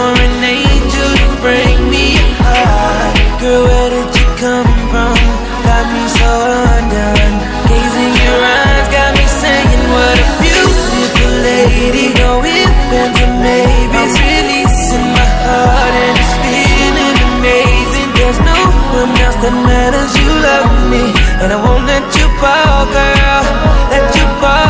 Sending for an angel to bring me high. Girl, where did you come from? Got me so undone. Gazing your eyes got me saying, What a beautiful lady. Going into maybes, releasing my heart and it's feeling amazing. There's no one else that matters. You love me, and I won't let you fall, girl. Let you fall.